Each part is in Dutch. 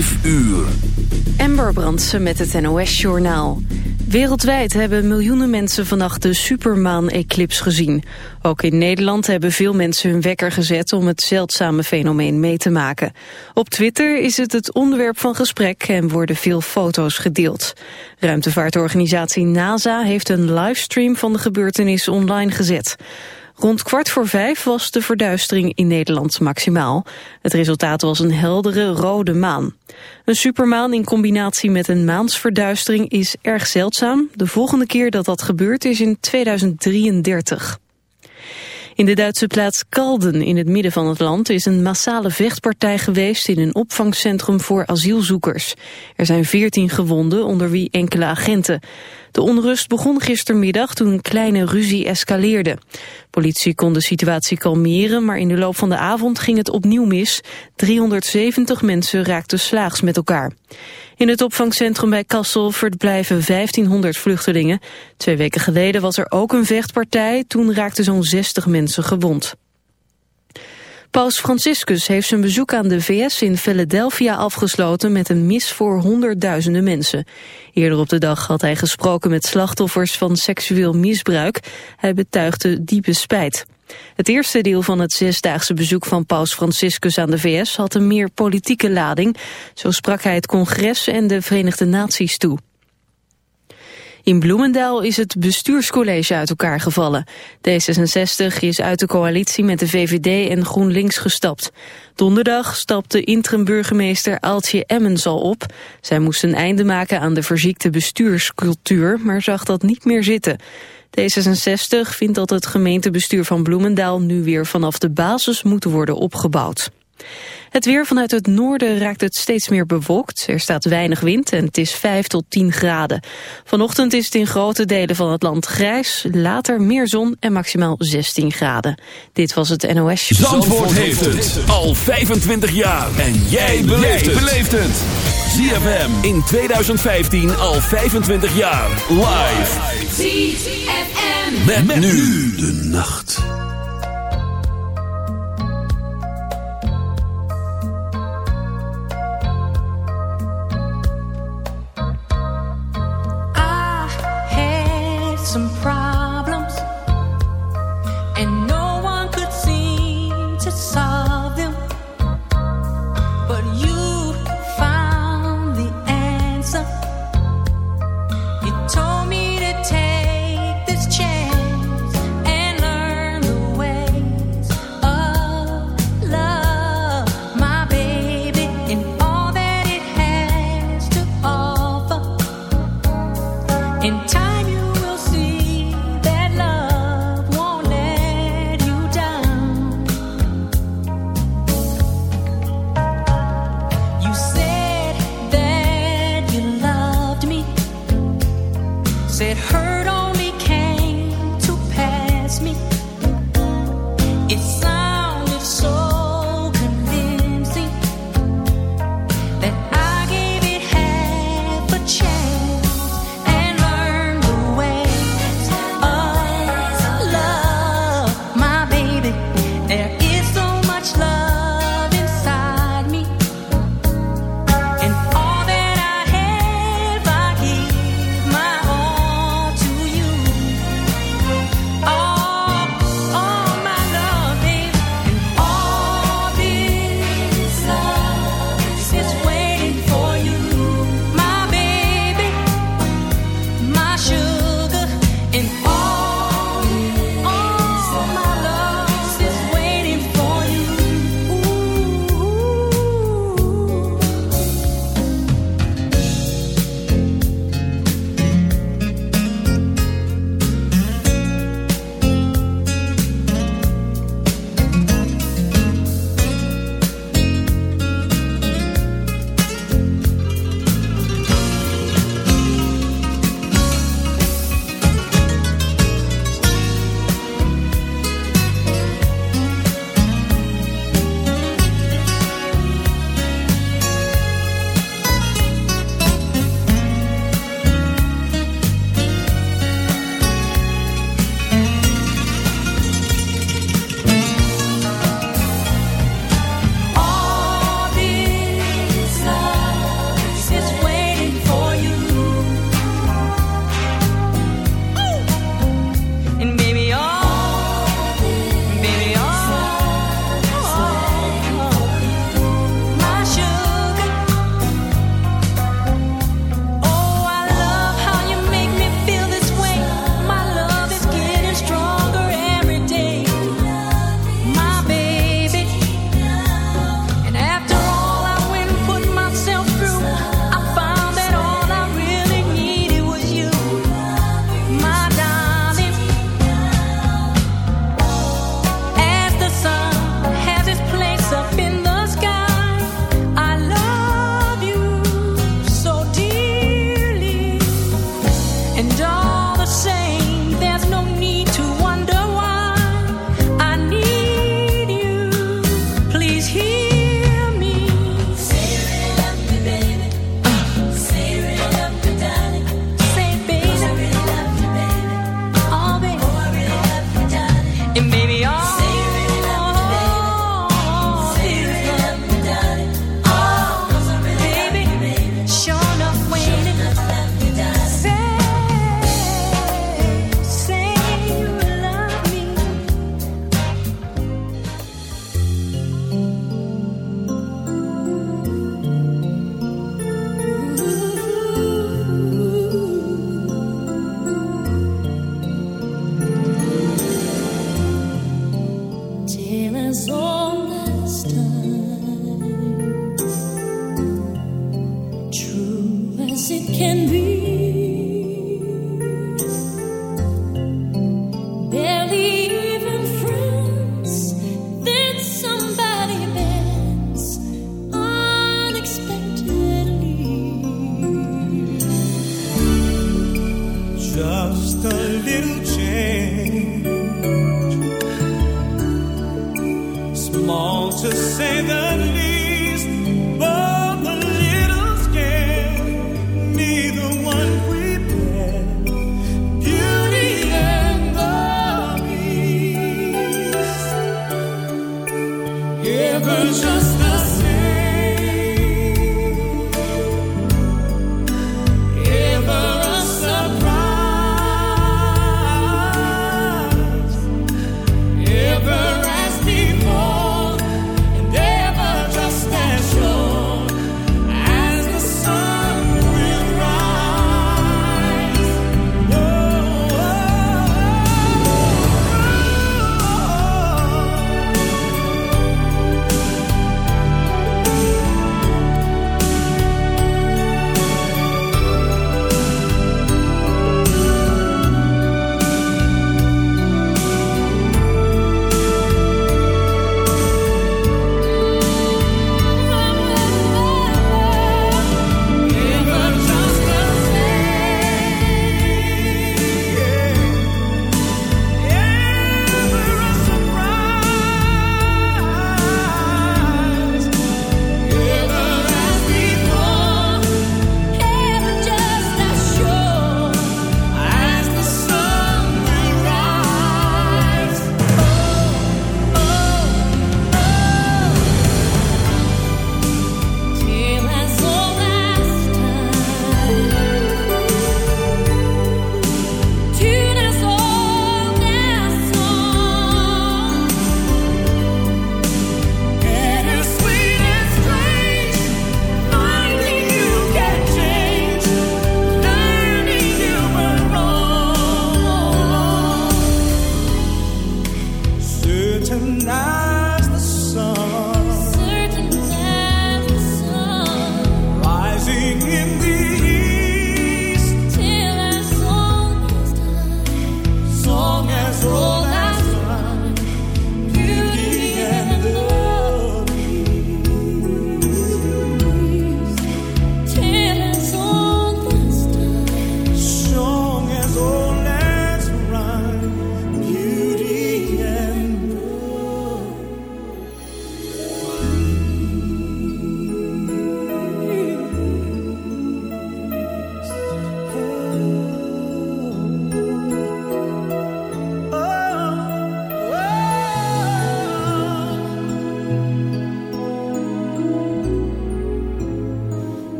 Vijf uur. Ember Brandsen met het NOS-journaal. Wereldwijd hebben miljoenen mensen vannacht de supermaan-eclips gezien. Ook in Nederland hebben veel mensen hun wekker gezet om het zeldzame fenomeen mee te maken. Op Twitter is het het onderwerp van gesprek en worden veel foto's gedeeld. Ruimtevaartorganisatie NASA heeft een livestream van de gebeurtenis online gezet. Rond kwart voor vijf was de verduistering in Nederland maximaal. Het resultaat was een heldere rode maan. Een supermaan in combinatie met een maansverduistering is erg zeldzaam. De volgende keer dat dat gebeurt is in 2033. In de Duitse plaats Kalden in het midden van het land is een massale vechtpartij geweest in een opvangcentrum voor asielzoekers. Er zijn veertien gewonden, onder wie enkele agenten. De onrust begon gistermiddag toen een kleine ruzie escaleerde. Politie kon de situatie kalmeren, maar in de loop van de avond ging het opnieuw mis. 370 mensen raakten slaags met elkaar. In het opvangcentrum bij Kassel verblijven 1500 vluchtelingen. Twee weken geleden was er ook een vechtpartij, toen raakten zo'n 60 mensen gewond. Paus Franciscus heeft zijn bezoek aan de VS in Philadelphia afgesloten met een mis voor honderdduizenden mensen. Eerder op de dag had hij gesproken met slachtoffers van seksueel misbruik. Hij betuigde diepe spijt. Het eerste deel van het zesdaagse bezoek van paus Franciscus aan de VS had een meer politieke lading. Zo sprak hij het congres en de Verenigde Naties toe. In Bloemendaal is het bestuurscollege uit elkaar gevallen. D66 is uit de coalitie met de VVD en GroenLinks gestapt. Donderdag stapte interim-burgemeester Aaltje Emmens al op. Zij moest een einde maken aan de verziekte bestuurscultuur, maar zag dat niet meer zitten. D66 vindt dat het gemeentebestuur van Bloemendaal nu weer vanaf de basis moet worden opgebouwd. Het weer vanuit het noorden raakt het steeds meer bewolkt. Er staat weinig wind en het is 5 tot 10 graden. Vanochtend is het in grote delen van het land grijs. Later meer zon en maximaal 16 graden. Dit was het NOS. Zandvoort, Zandvoort heeft het al 25 jaar. En jij beleeft het. ZFM in 2015 al 25 jaar. Live. ZFM. met nu de nacht. Some problems and no one could seem to solve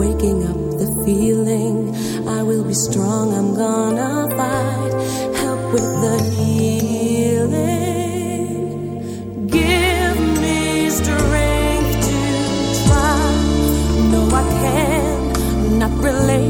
waking up the feeling. I will be strong, I'm gonna fight. Help with the healing. Give me strength to try. No, I can not relate.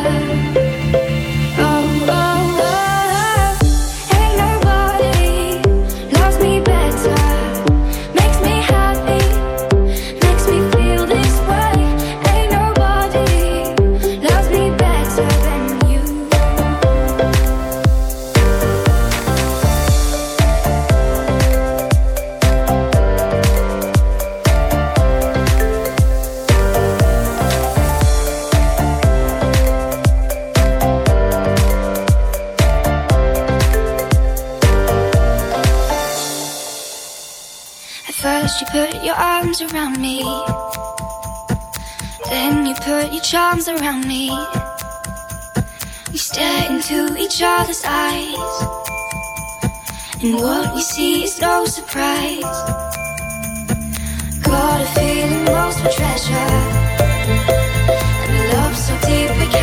around me. We stare into each other's eyes, and what we see is no surprise. Got a feeling most of treasure, and love so deep we can.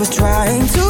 was trying to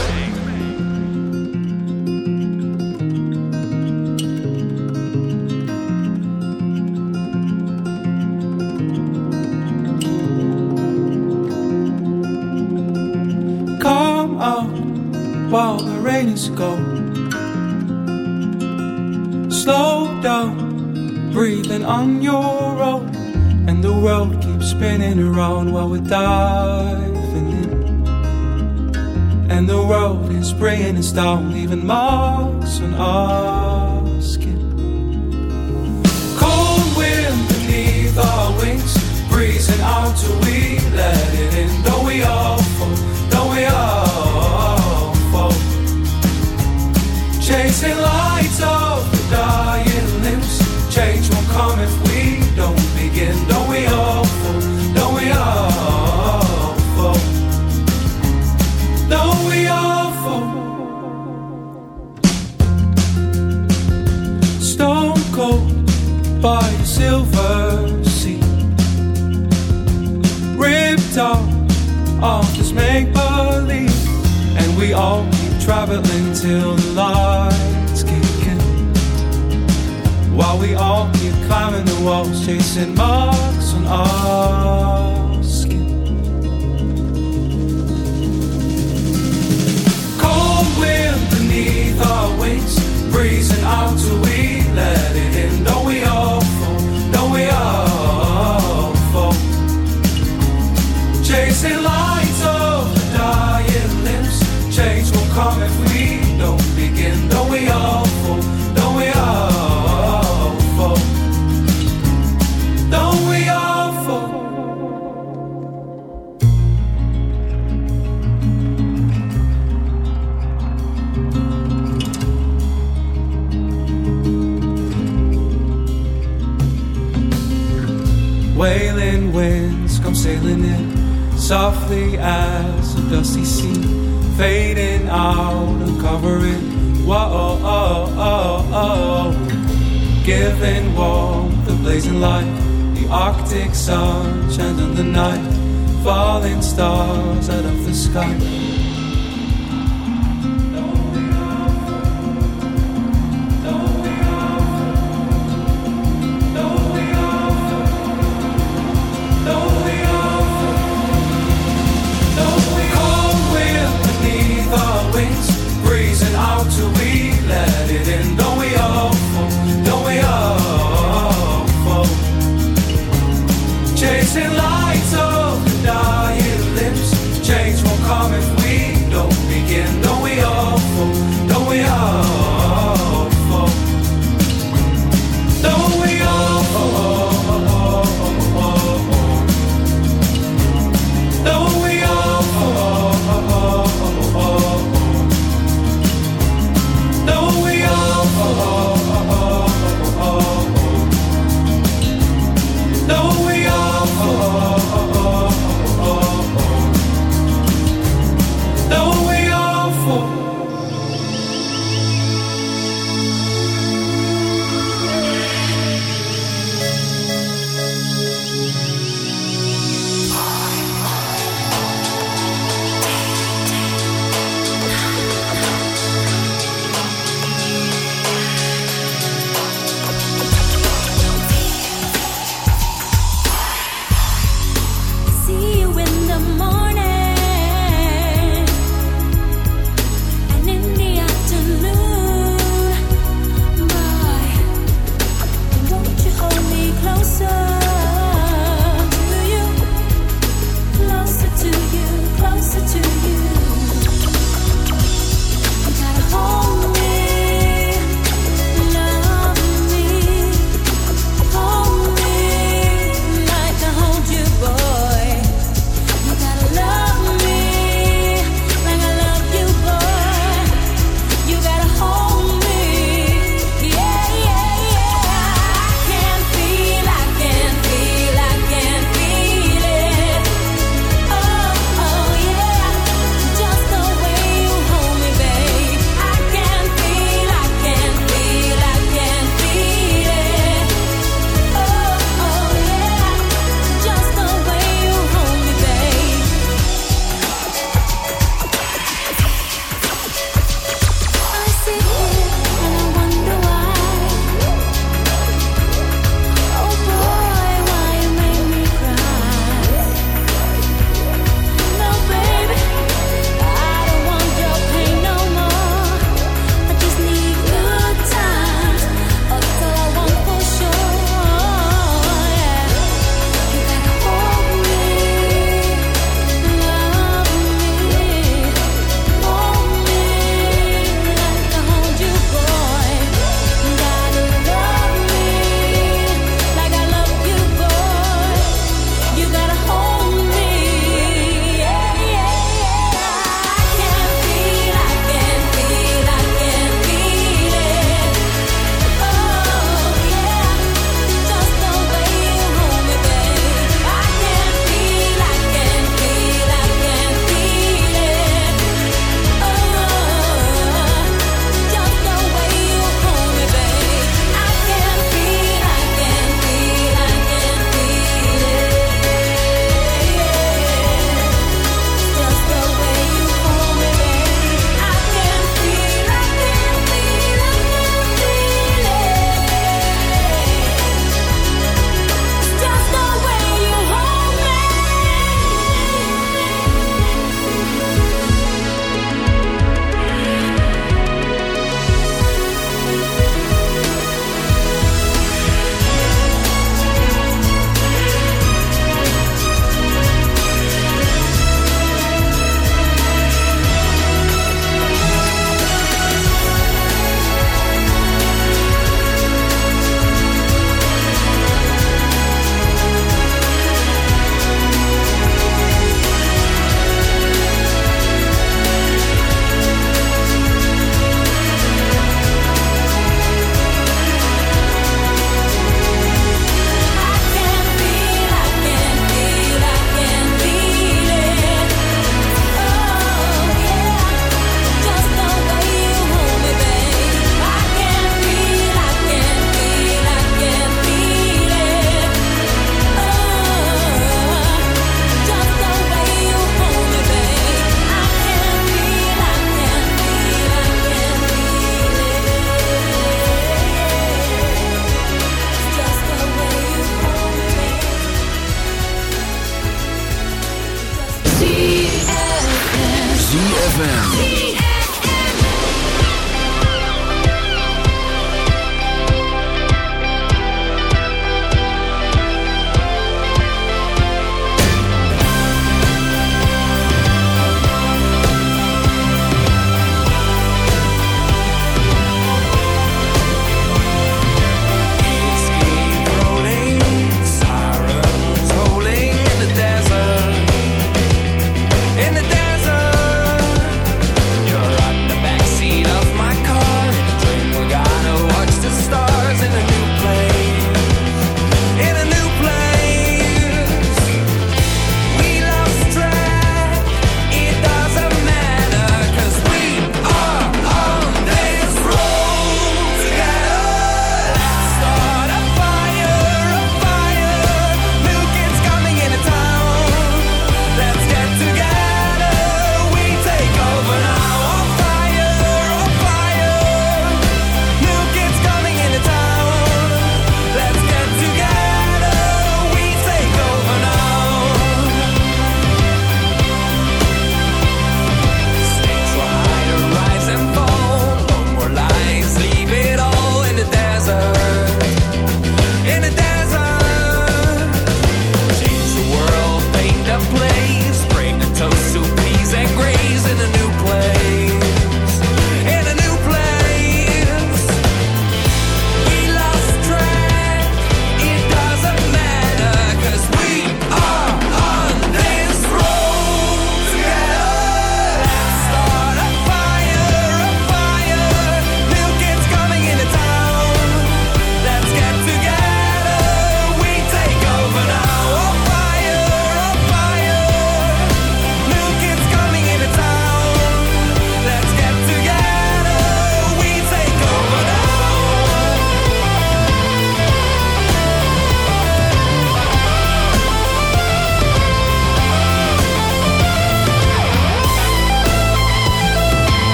stop leaving my